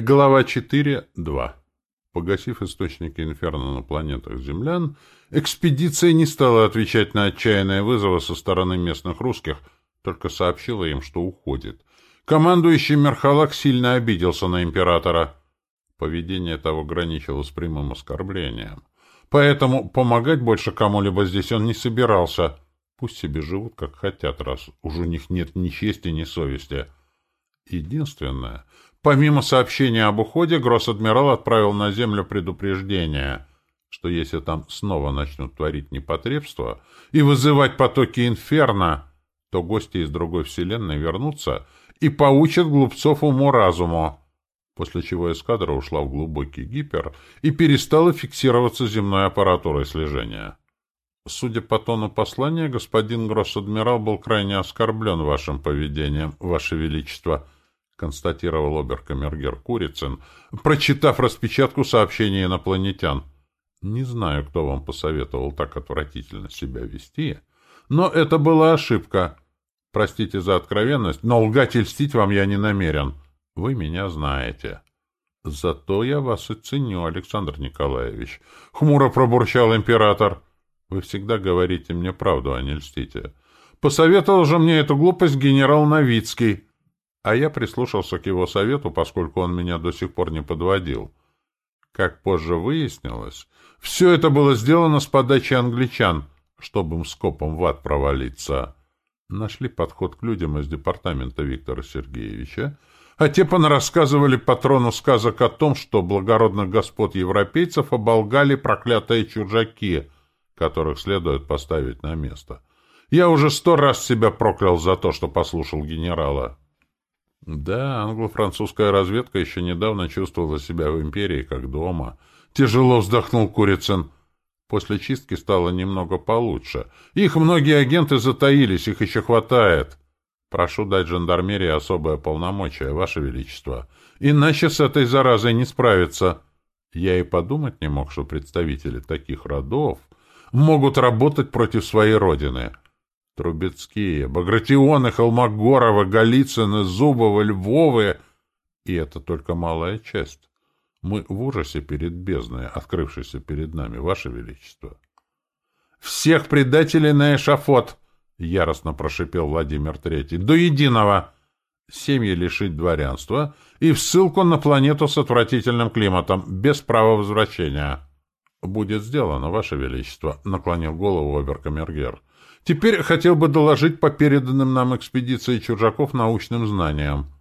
Глава 4.2. Погасив источники инферно на планетах землян, экспедиция не стала отвечать на отчаянные вызовы со стороны местных русских, только сообщила им, что уходит. Командующий Мерхалак сильно обиделся на императора. Поведение того граничило с прямым оскорблением. Поэтому помогать больше кому-либо здесь он не собирался. Пусть себе живут, как хотят, раз уж у них нет ни чести, ни совести. Единственное, помимо сообщения об уходе, гросс-адмирал отправил на Землю предупреждение, что если там снова начнут творить непотребство и вызывать потоки инферно, то гости из другой вселенной вернутся и поучат глупцов уму-разуму, после чего эскадра ушла в глубокий гипер и перестала фиксироваться земной аппаратурой слежения. Судя по тону послания, господин гросс-адмирал был крайне оскорблен вашим поведением, ваше величество, констатировал оберкамергер Курицын, прочитав распечатку сообщения инопланетян. Не знаю, кто вам посоветовал так отвратительно себя вести, но это была ошибка. Простите за откровенность, но лгать и льстить вам я не намерен. Вы меня знаете. Зато я вас и ценю, Александр Николаевич. Хмуро пробурчал император. Вы всегда говорите мне правду, а не льстите. Посоветовал же мне эту глупость генерал Новицкий. А я прислушался к его совету, поскольку он меня до сих пор не подводил. Как позже выяснилось, все это было сделано с подачи англичан, чтобы им скопом в ад провалиться. Нашли подход к людям из департамента Виктора Сергеевича, а те понарассказывали патрону сказок о том, что благородных господ европейцев оболгали проклятые чужаки, которых следует поставить на место. Я уже сто раз себя проклял за то, что послушал генерала. Да, англо-французская разведка еще недавно чувствовала себя в империи как дома. Тяжело вздохнул Курицын. После чистки стало немного получше. Их многие агенты затаились, их еще хватает. Прошу дать жандармерии особое полномочие, Ваше Величество. Иначе с этой заразой не справиться. Я и подумать не мог, что представители таких родов могут работать против своей родины. Трубецкие, Багратионы, Холмогоровы, Голицыны, Зубовы, Львовы. И это только малая часть. Мы в ужасе перед бездной, открывшейся перед нами, Ваше Величество. «Всех предателей на эшафот!» — яростно прошипел Владимир Третий. «До единого!» Семьи лишить дворянства и в ссылку на планету с отвратительным климатом, без права возвращения. «Будет сделано, Ваше Величество», — наклонил голову Оберкамергер. Теперь хотел бы доложить по переданным нам экспедиции чужаков научным знаниям.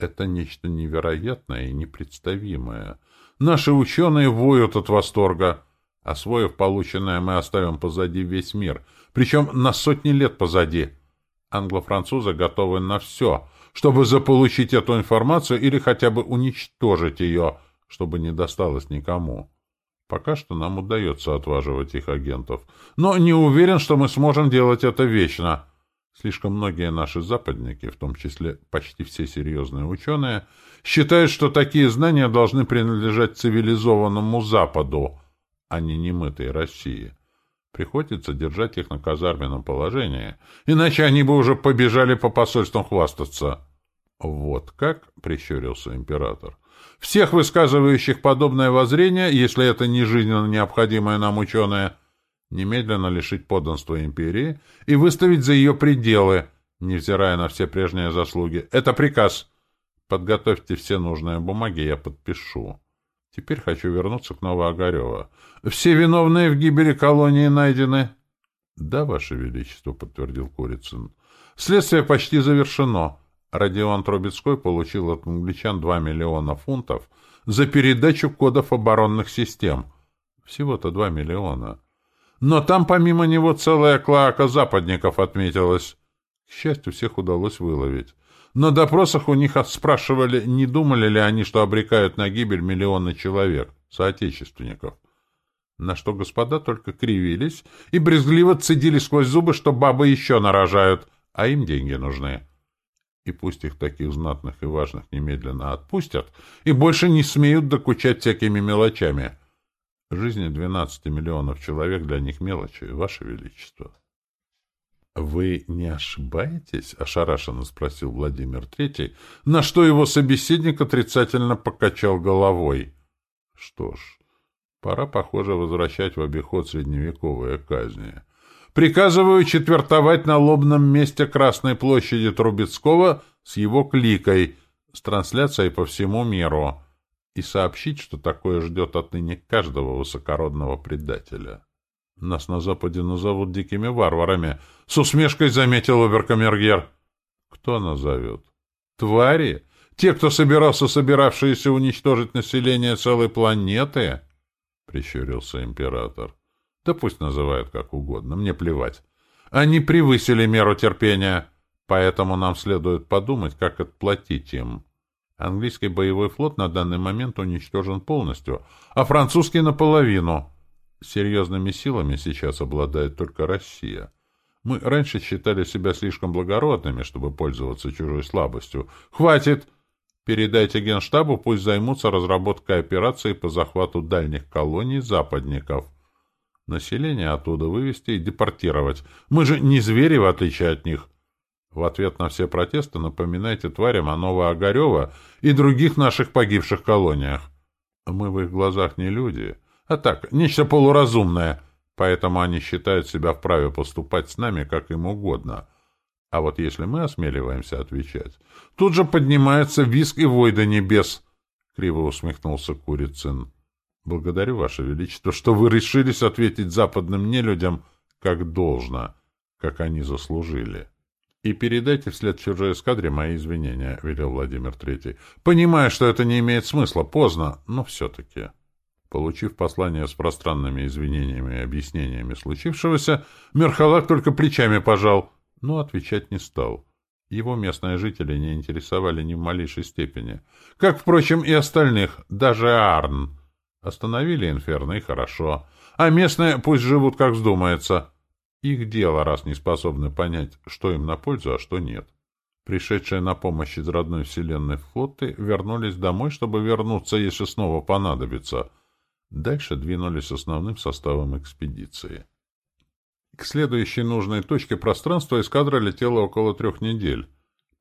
Это нечто невероятное и непредставимое. Наши ученые воют от восторга. Освоив полученное, мы оставим позади весь мир, причем на сотни лет позади. Англо-французы готовы на все, чтобы заполучить эту информацию или хотя бы уничтожить ее, чтобы не досталось никому. Пока что нам удается отваживать их агентов. Но не уверен, что мы сможем делать это вечно. Слишком многие наши западники, в том числе почти все серьезные ученые, считают, что такие знания должны принадлежать цивилизованному Западу, а не немытой России. Приходится держать их на казарменном положении, иначе они бы уже побежали по посольствам хвастаться. — Вот как? — прищурился император. Всех высказывающих подобное воззрение, если это не жизненно необходимое нам ученое, немедленно лишить подданства империи и выставить за ее пределы, невзирая на все прежние заслуги. Это приказ. Подготовьте все нужные бумаги, я подпишу. Теперь хочу вернуться к Новоогарева. Все виновные в гибели колонии найдены? — Да, Ваше Величество, — подтвердил Курицын. — Следствие почти завершено. Родион Трубецкой получил от англичан 2 миллиона фунтов за передачу кодов оборонных систем. Всего-то 2 миллиона. Но там помимо него целая клака западников отметилась. К счастью, всех удалось выловить. На допросах у них спрашивали, не думали ли они, что обрекают на гибель миллионы человек, соотечественников. На что господа только кривились и брезгливо цедили сквозь зубы, что бабы еще нарожают, а им деньги нужны и пусть их таких знатных и важных немедленно отпустят, и больше не смеют докучать всякими мелочами. Жизни двенадцати миллионов человек для них мелочи, Ваше Величество. «Вы не ошибаетесь?» — ошарашенно спросил Владимир Третий, на что его собеседник отрицательно покачал головой. «Что ж, пора, похоже, возвращать в обиход средневековые казни. Приказываю четвертовать на лобном месте Красной площади Трубецкого с его кликой, с трансляцией по всему миру, и сообщить, что такое ждет отныне каждого высокородного предателя». Нас на Западе назовут дикими варварами. С усмешкой заметил Оберкамергер. Кто назовет? Твари? Те, кто собирался, собиравшиеся уничтожить население целой планеты? Прищурился император. Да пусть называют как угодно, мне плевать. Они превысили меру терпения, поэтому нам следует подумать, как отплатить им. Английский боевой флот на данный момент уничтожен полностью, а французский наполовину — Серьезными силами сейчас обладает только Россия. Мы раньше считали себя слишком благородными, чтобы пользоваться чужой слабостью. Хватит! Передайте Генштабу, пусть займутся разработкой операции по захвату дальних колоний западников. Население оттуда вывести и депортировать. Мы же не звери, в отличие от них. В ответ на все протесты напоминайте тварям о Новоогарево и других наших погибших колониях. Мы в их глазах не люди, а так, нечто полуразумное, поэтому они считают себя вправе поступать с нами как им угодно. А вот если мы осмеливаемся отвечать, тут же поднимается виск и вой до небес, — криво усмехнулся Курицын. — Благодарю, Ваше Величество, что вы решились ответить западным нелюдям как должно, как они заслужили. — И передайте вслед чужой эскадре мои извинения, — велел Владимир Третий. — Понимаю, что это не имеет смысла, поздно, но все-таки... Получив послание с пространными извинениями и объяснениями случившегося, Мерхалак только плечами пожал, но отвечать не стал. Его местные жители не интересовали ни в малейшей степени. Как, впрочем, и остальных, даже Арн. Остановили Инферно, и хорошо. А местные пусть живут, как вздумается. Их дело, раз не способны понять, что им на пользу, а что нет. Пришедшие на помощь из родной вселенной флоты вернулись домой, чтобы вернуться, если снова понадобится — Дальше двинулись основным составом экспедиции. К следующей нужной точке пространства эскадра летела около трех недель.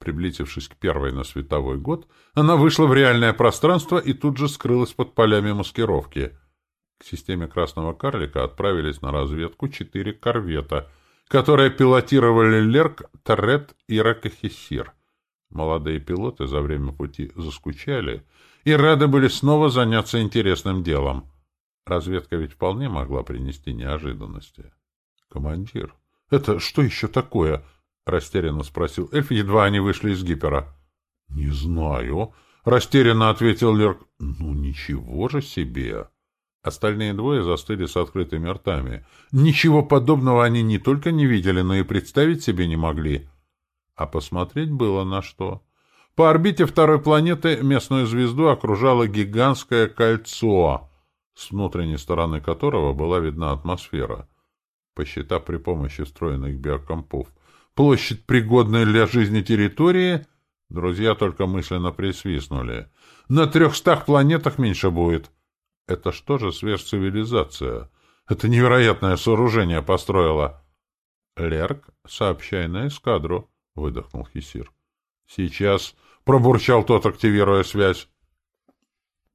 Приблизившись к первой на световой год, она вышла в реальное пространство и тут же скрылась под полями маскировки. К системе Красного Карлика отправились на разведку четыре корвета, которые пилотировали Лерк, Торрет и Ракахисир. Молодые пилоты за время пути заскучали и рады были снова заняться интересным делом — Разведка ведь вполне могла принести неожиданности. — Командир, это что еще такое? — растерянно спросил эльф, едва они вышли из гипера. — Не знаю, — растерянно ответил Лерк. — Ну, ничего же себе! Остальные двое застыли с открытыми ртами. Ничего подобного они не только не видели, но и представить себе не могли. А посмотреть было на что. По орбите второй планеты местную звезду окружало гигантское кольцо — с внутренней стороны которого была видна атмосфера. Посчитав при помощи встроенных биокомпов площадь, пригодной для жизни территории, друзья только мысленно присвистнули. На трехстах планетах меньше будет. Это что же сверхцивилизация? Это невероятное сооружение построила. Лерк, сообщай на эскадру, — выдохнул Хисир. — Сейчас, — пробурчал тот, активируя связь.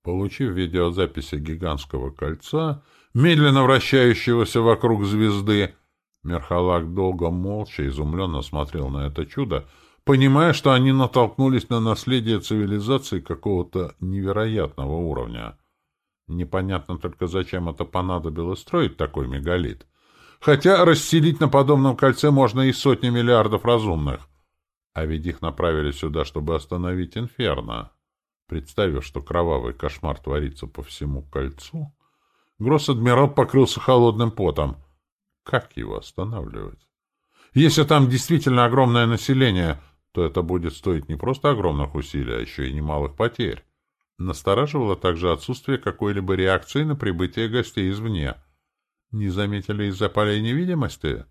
Получив видеозаписи гигантского кольца, медленно вращающегося вокруг звезды, Мерхалак долго молча изумленно смотрел на это чудо, понимая, что они натолкнулись на наследие цивилизации какого-то невероятного уровня. Непонятно только, зачем это понадобилось строить такой мегалит. Хотя расселить на подобном кольце можно и сотни миллиардов разумных. А ведь их направили сюда, чтобы остановить Инферно. Представив, что кровавый кошмар творится по всему кольцу, гросс-адмирал покрылся холодным потом. Как его останавливать? Если там действительно огромное население, то это будет стоить не просто огромных усилий, а еще и немалых потерь. Настораживало также отсутствие какой-либо реакции на прибытие гостей извне. Не заметили из-за полей невидимости?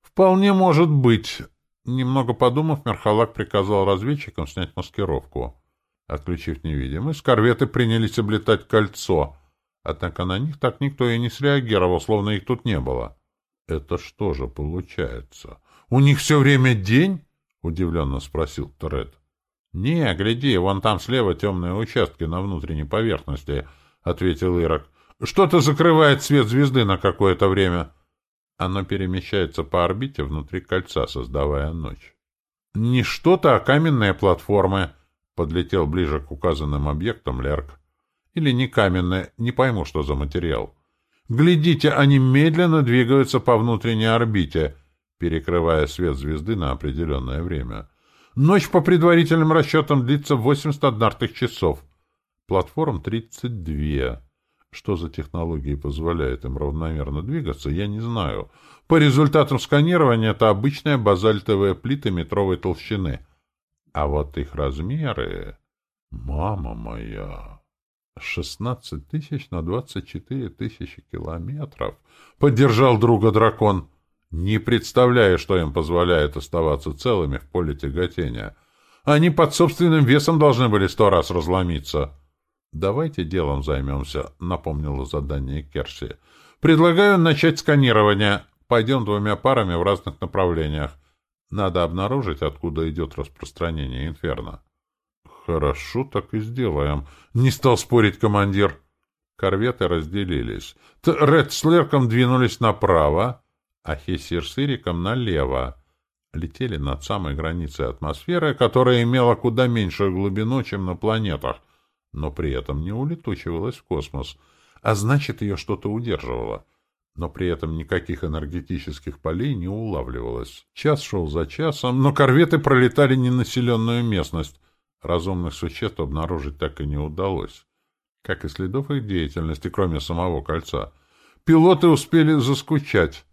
Вполне может быть. Немного подумав, Мерхалак приказал разведчикам снять маскировку. Отключив невидимость, корветы принялись облетать кольцо. Однако на них так никто и не среагировал, словно их тут не было. Это что же получается? У них все время день? — удивленно спросил Торет. — Не, гляди, вон там слева темные участки на внутренней поверхности, — ответил Ирок. — Что-то закрывает свет звезды на какое-то время. Оно перемещается по орбите внутри кольца, создавая ночь. — Не что-то, а каменные платформы, — подлетел ближе к указанным объектам Лерк. — Или не каменные, не пойму, что за материал. Глядите, они медленно двигаются по внутренней орбите, перекрывая свет звезды на определенное время. Ночь по предварительным расчетам длится 80 однартых часов. Платформ 32. Что за технологии позволяет им равномерно двигаться, я не знаю. По результатам сканирования это обычные базальтовые плиты метровой толщины. А вот их размеры... Мама моя! «Шестнадцать тысяч на двадцать четыре тысячи километров», — поддержал друга дракон, не представляя, что им позволяет оставаться целыми в поле тяготения. Они под собственным весом должны были сто раз разломиться. «Давайте делом займемся», — напомнило задание Керси. «Предлагаю начать сканирование. Пойдем двумя парами в разных направлениях. Надо обнаружить, откуда идет распространение инферно». «Хорошо, так и сделаем», — не стал спорить командир. Корветы разделились. Ред с Лерком двинулись направо, а Хессир с Ириком налево. Летели над самой границей атмосферы, которая имела куда меньшую глубину, чем на планетах, но при этом не улетучивалась в космос, а значит, ее что-то удерживало. Но при этом никаких энергетических полей не улавливалось. Час шел за часом, но корветы пролетали ненаселенную местность, разумных существ обнаружить так и не удалось, как и следов их деятельности, кроме самого кольца. Пилоты успели заскучать,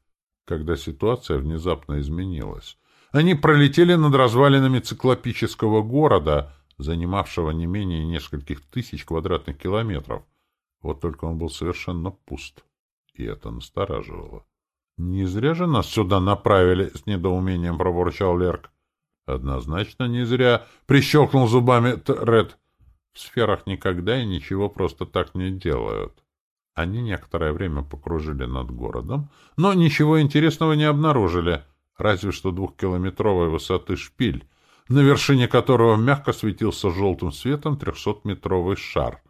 когда ситуация внезапно изменилась. Они пролетели над развалинами циклопического города, занимавшего не менее нескольких тысяч квадратных километров. Вот только он был совершенно пуст, и это настораживало. «Не зря же нас сюда направили», — с недоумением пробурчал Лерк. Однозначно не зря прищелкнул зубами Ред. В сферах никогда и ничего просто так не делают. Они некоторое время покружили над городом, но ничего интересного не обнаружили, разве что двухкилометровой высоты шпиль, на вершине которого мягко светился желтым светом трехсотметровый шар.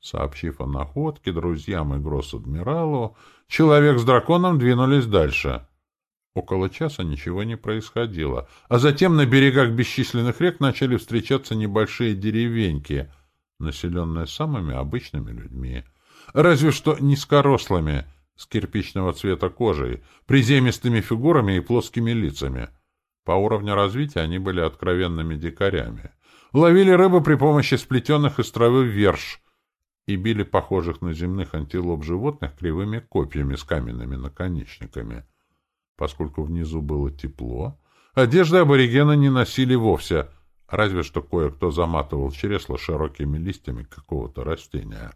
Сообщив о находке друзьям и гросс-адмиралу, человек с драконом двинулись дальше — Около часа ничего не происходило, а затем на берегах бесчисленных рек начали встречаться небольшие деревеньки, населенные самыми обычными людьми. Разве что низкорослыми, с кирпичного цвета кожей, приземистыми фигурами и плоскими лицами. По уровню развития они были откровенными дикарями. Ловили рыбу при помощи сплетенных из травы верш и били похожих на земных антилоп животных кривыми копьями с каменными наконечниками. Поскольку внизу было тепло, одежды аборигена не носили вовсе, разве что кое-кто заматывал чресло широкими листьями какого-то растения.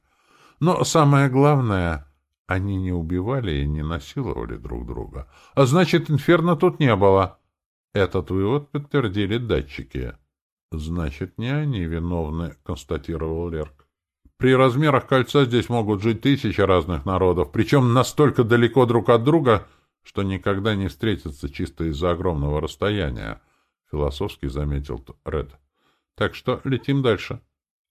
Но самое главное, они не убивали и не насиловали друг друга. А значит, инферно тут не было. Этот вывод подтвердили датчики. «Значит, не они виновны», — констатировал Лерк. «При размерах кольца здесь могут жить тысячи разных народов, причем настолько далеко друг от друга, что никогда не встретятся чисто из-за огромного расстояния, — философски заметил Ред. — Так что летим дальше.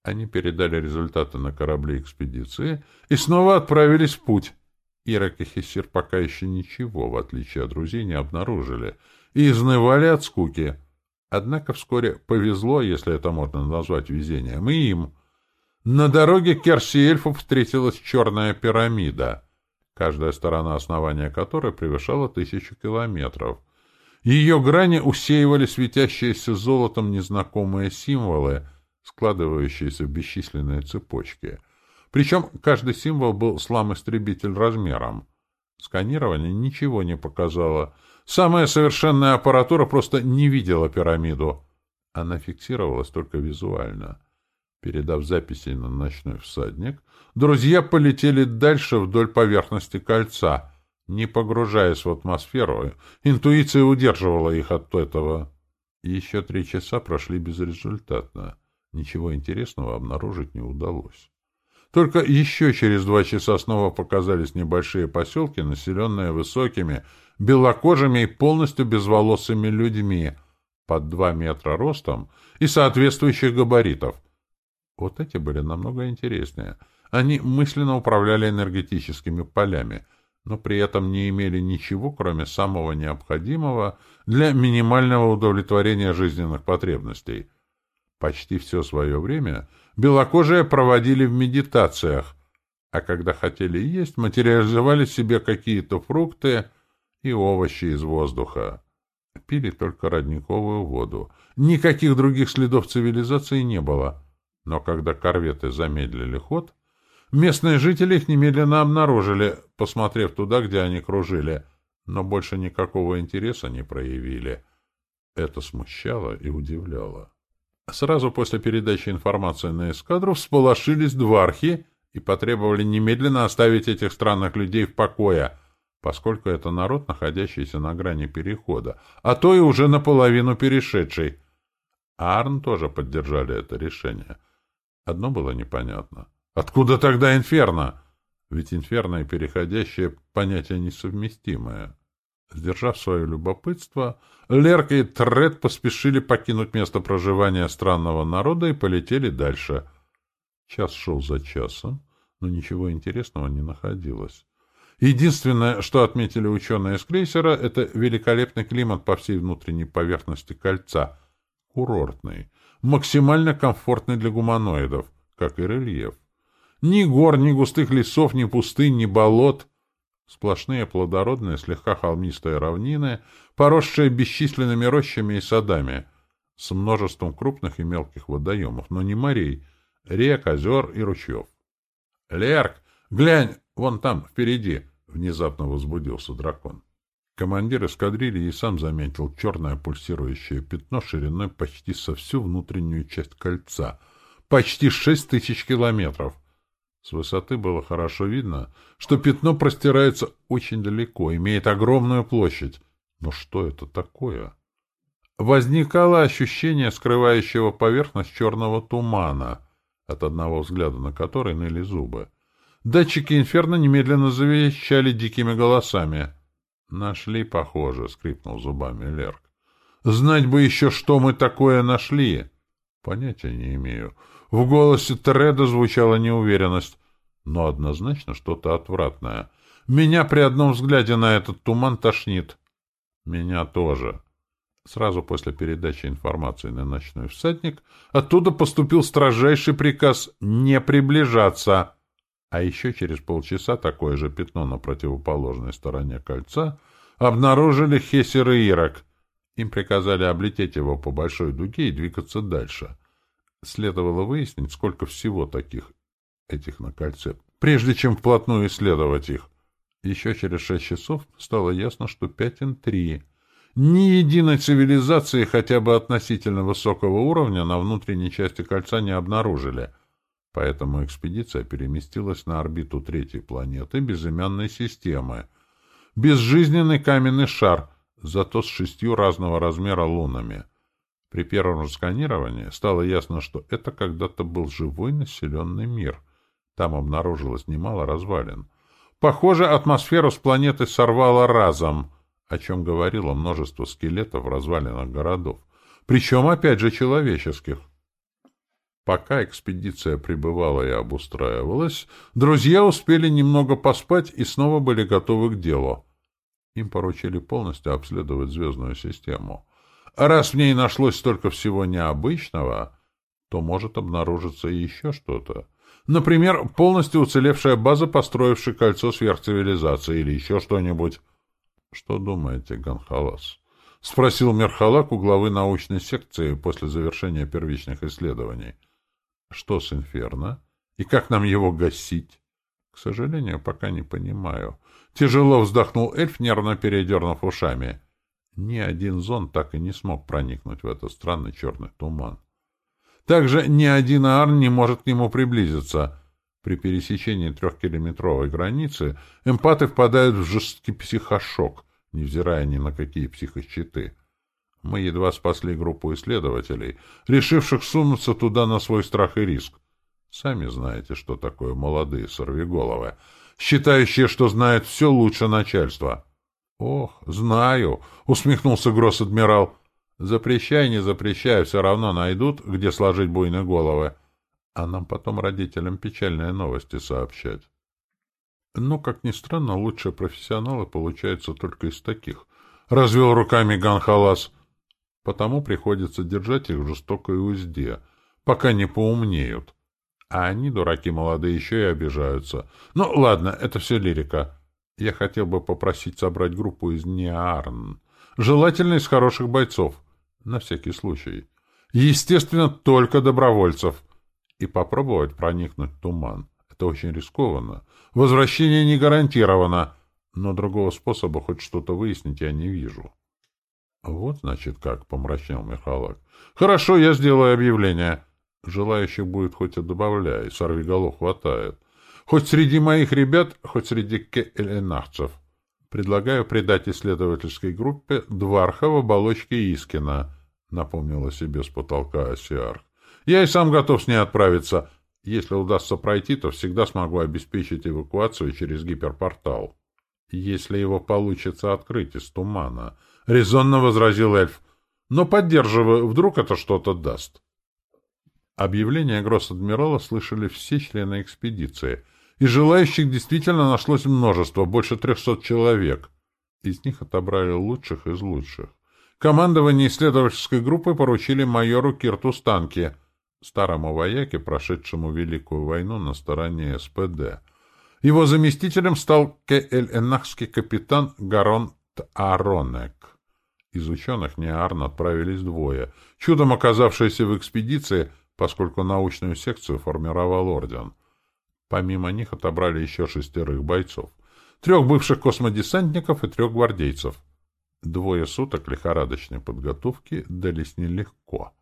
Они передали результаты на корабле экспедиции и снова отправились в путь. Ирак и Хессир пока еще ничего, в отличие от друзей, не обнаружили и изнывали от скуки. Однако вскоре повезло, если это можно назвать везением, и им. На дороге Керси-эльфу встретилась черная пирамида — каждая сторона основания которой превышала тысячу километров. Ее грани усеивали светящиеся золотом незнакомые символы, складывающиеся в бесчисленные цепочки. Причем каждый символ был слам-истребитель размером. Сканирование ничего не показало. Самая совершенная аппаратура просто не видела пирамиду. Она фиксировалась только визуально. Передав записи на ночной всадник, друзья полетели дальше вдоль поверхности кольца, не погружаясь в атмосферу. Интуиция удерживала их от этого. Еще три часа прошли безрезультатно. Ничего интересного обнаружить не удалось. Только еще через два часа снова показались небольшие поселки, населенные высокими, белокожими и полностью безволосыми людьми, под два метра ростом и соответствующих габаритов. Вот эти были намного интереснее. Они мысленно управляли энергетическими полями, но при этом не имели ничего, кроме самого необходимого для минимального удовлетворения жизненных потребностей. Почти все свое время белокожие проводили в медитациях, а когда хотели есть, материализовали себе какие-то фрукты и овощи из воздуха. Пили только родниковую воду. Никаких других следов цивилизации не было. Но когда корветы замедлили ход, местные жители их немедленно обнаружили, посмотрев туда, где они кружили, но больше никакого интереса не проявили. Это смущало и удивляло. Сразу после передачи информации на эскадру всполошились двархи и потребовали немедленно оставить этих странных людей в покое, поскольку это народ, находящийся на грани перехода, а то и уже наполовину перешедший. Арн тоже поддержали это решение. Одно было непонятно. Откуда тогда инферно? Ведь инферно и переходящее понятие несовместимое. Сдержав свое любопытство, Лерка и Тред поспешили покинуть место проживания странного народа и полетели дальше. Час шел за часом, но ничего интересного не находилось. Единственное, что отметили ученые из крейсера, это великолепный климат по всей внутренней поверхности кольца. Курортный, максимально комфортный для гуманоидов, как и рельеф. Ни гор, ни густых лесов, ни пустынь, ни болот — Сплошные плодородные, слегка холмистые равнины, поросшие бесчисленными рощами и садами, с множеством крупных и мелких водоемов, но не морей, рек, озер и ручьев. — Лерк, глянь, вон там, впереди! — внезапно возбудился дракон. Командир эскадрильи и сам заметил черное пульсирующее пятно шириной почти со всю внутреннюю часть кольца. Почти шесть тысяч километров — с высоты было хорошо видно, что пятно простирается очень далеко, имеет огромную площадь. Но что это такое? Возникало ощущение скрывающего поверхность черного тумана, от одного взгляда на который ныли зубы. Датчики инферно немедленно завещали дикими голосами. «Нашли, похоже», — скрипнул зубами Лерк. «Знать бы еще, что мы такое нашли!» «Понятия не имею. В голосе Треда звучала неуверенность, но однозначно что-то отвратное. Меня при одном взгляде на этот туман тошнит. Меня тоже. Сразу после передачи информации на ночной всадник оттуда поступил строжайший приказ не приближаться. А еще через полчаса такое же пятно на противоположной стороне кольца обнаружили Хессер и Ирок. Им приказали облететь его по большой дуге и двигаться дальше. Следовало выяснить, сколько всего таких этих на кольце, прежде чем вплотную исследовать их. Еще через шесть часов стало ясно, что пятен три. Ни единой цивилизации хотя бы относительно высокого уровня на внутренней части кольца не обнаружили. Поэтому экспедиция переместилась на орбиту третьей планеты безымянной системы. Безжизненный каменный шар, зато с шестью разного размера лунами — при первом сканировании стало ясно, что это когда-то был живой населенный мир. Там обнаружилось немало развалин. Похоже, атмосферу с планеты сорвало разом, о чем говорило множество скелетов в развалинах городов. Причем, опять же, человеческих. Пока экспедиция пребывала и обустраивалась, друзья успели немного поспать и снова были готовы к делу. Им поручили полностью обследовать звездную систему — а раз в ней нашлось столько всего необычного, то может обнаружиться еще что-то. Например, полностью уцелевшая база, построившая кольцо сверхцивилизации или еще что-нибудь. — Что думаете, Ганхалас? — спросил Мерхалак у главы научной секции после завершения первичных исследований. — Что с Инферно? И как нам его гасить? — К сожалению, пока не понимаю. Тяжело вздохнул эльф, нервно передернув ушами. — ни один зонд так и не смог проникнуть в этот странный черный туман. Также ни один Аарн не может к нему приблизиться. При пересечении трехкилометровой границы эмпаты впадают в жесткий психошок, невзирая ни на какие психощиты. Мы едва спасли группу исследователей, решивших сунуться туда на свой страх и риск. Сами знаете, что такое молодые сорвиголовы, считающие, что знают все лучше начальства. — Ох, знаю, — усмехнулся гросс-адмирал. — Запрещай, не запрещай, все равно найдут, где сложить буйные головы. А нам потом родителям печальные новости сообщать. Но, как ни странно, лучшие профессионалы получаются только из таких. Развел руками Ганхалас. Потому приходится держать их в жестокой узде, пока не поумнеют. А они, дураки молодые, еще и обижаются. Ну, ладно, это все лирика. Я хотел бы попросить собрать группу из Неарн. Желательно из хороших бойцов. На всякий случай. Естественно, только добровольцев. И попробовать проникнуть в туман. Это очень рискованно. Возвращение не гарантировано. Но другого способа хоть что-то выяснить я не вижу. Вот, значит, как, — помрачнел Михалок. Хорошо, я сделаю объявление. Желающих будет хоть и добавляй, сорвиголов хватает. Хоть среди моих ребят, хоть среди кеэленахцев. Предлагаю придать исследовательской группе Дварха в оболочке Искина, — напомнила себе с потолка Осиарх. Я и сам готов с ней отправиться. Если удастся пройти, то всегда смогу обеспечить эвакуацию через гиперпортал. Если его получится открыть из тумана, — резонно возразил эльф. Но поддерживаю, вдруг это что-то даст. Объявление гросс-адмирала слышали все члены экспедиции, и желающих действительно нашлось множество, больше трехсот человек. Из них отобрали лучших из лучших. Командование исследовательской группы поручили майору Кирту Станке, старому вояке, прошедшему Великую войну на стороне СПД. Его заместителем стал КЛ-Энахский капитан Гарон Таронек. Из ученых Неарн отправились двое, чудом оказавшиеся в экспедиции поскольку научную секцию формировал орден. Помимо них отобрали еще шестерых бойцов. Трех бывших космодесантников и трех гвардейцев. Двое суток лихорадочной подготовки дались нелегко.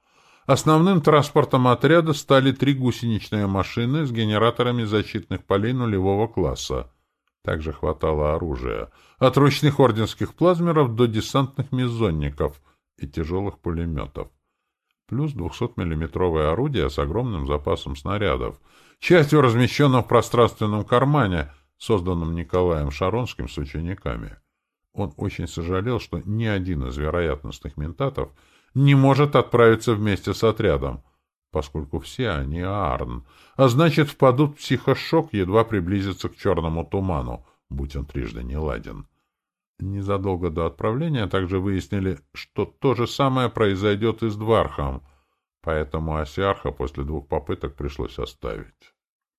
Основным транспортом отряда стали три гусеничные машины с генераторами защитных полей нулевого класса. Также хватало оружия. От ручных орденских плазмеров до десантных мезонников и тяжелых пулеметов плюс 200-миллиметровое орудие с огромным запасом снарядов, частью размещенным в пространственном кармане, созданном Николаем Шаронским с учениками. Он очень сожалел, что ни один из вероятностных ментатов не может отправиться вместе с отрядом, поскольку все они Аарн, а значит впадут в психошок, едва приблизятся к черному туману, будь он трижды не ладен. Незадолго до отправления также выяснили, что то же самое произойдет и с Двархом, поэтому Осиарха после двух попыток пришлось оставить.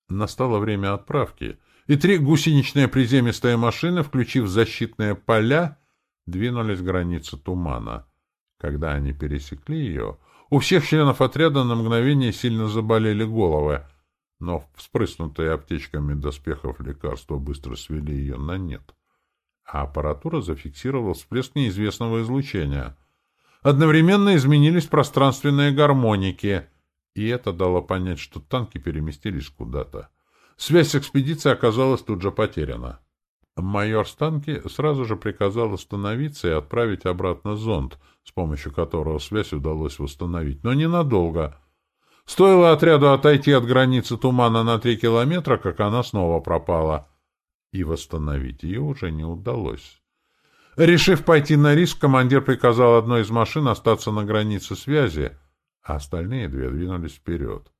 Настало время отправки, и три гусеничные приземистые машины, включив защитные поля, двинулись к границе тумана. Когда они пересекли ее, у всех членов отряда на мгновение сильно заболели головы, но вспрыснутые аптечками доспехов лекарства быстро свели ее на нет а аппаратура зафиксировала всплеск неизвестного излучения. Одновременно изменились пространственные гармоники, и это дало понять, что танки переместились куда-то. Связь с экспедицией оказалась тут же потеряна. Майор Станки сразу же приказал остановиться и отправить обратно зонд, с помощью которого связь удалось восстановить, но ненадолго. Стоило отряду отойти от границы тумана на три километра, как она снова пропала — и восстановить ее уже не удалось. Решив пойти на риск, командир приказал одной из машин остаться на границе связи, а остальные две двинулись вперед.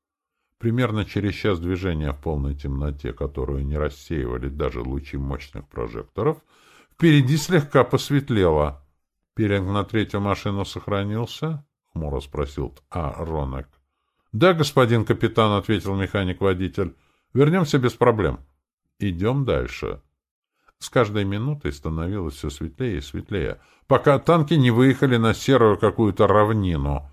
Примерно через час движения в полной темноте, которую не рассеивали даже лучи мощных прожекторов, впереди слегка посветлело. «Пилинг на третью машину сохранился?» — хмуро спросил А. Ронек. «Да, господин капитан», — ответил механик-водитель. «Вернемся без проблем». Идем дальше. С каждой минутой становилось все светлее и светлее, пока танки не выехали на серую какую-то равнину.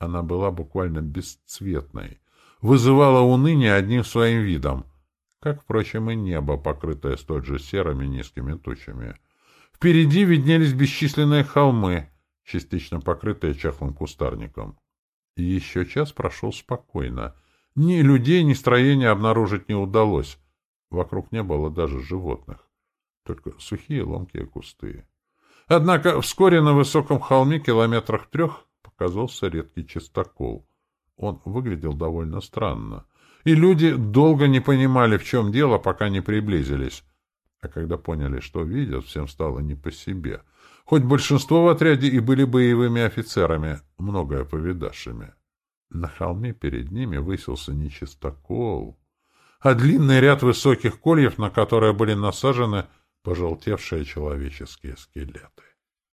Она была буквально бесцветной, вызывала уныние одним своим видом, как, впрочем, и небо, покрытое столь же серыми низкими тучами. Впереди виднелись бесчисленные холмы, частично покрытые чахлым кустарником. И еще час прошел спокойно. Ни людей, ни строения обнаружить не удалось. Вокруг не было даже животных, только сухие ломкие кусты. Однако вскоре на высоком холме километрах трех показался редкий частокол. Он выглядел довольно странно. и люди долго не понимали, в чем дело, пока не приблизились. А когда поняли, что видят, всем стало не по себе. Хоть большинство в отряде и были боевыми офицерами, многое повидавшими. На холме перед ними высился не чистокол, а длинный ряд высоких кольев, на которые были насажены пожелтевшие человеческие скелеты.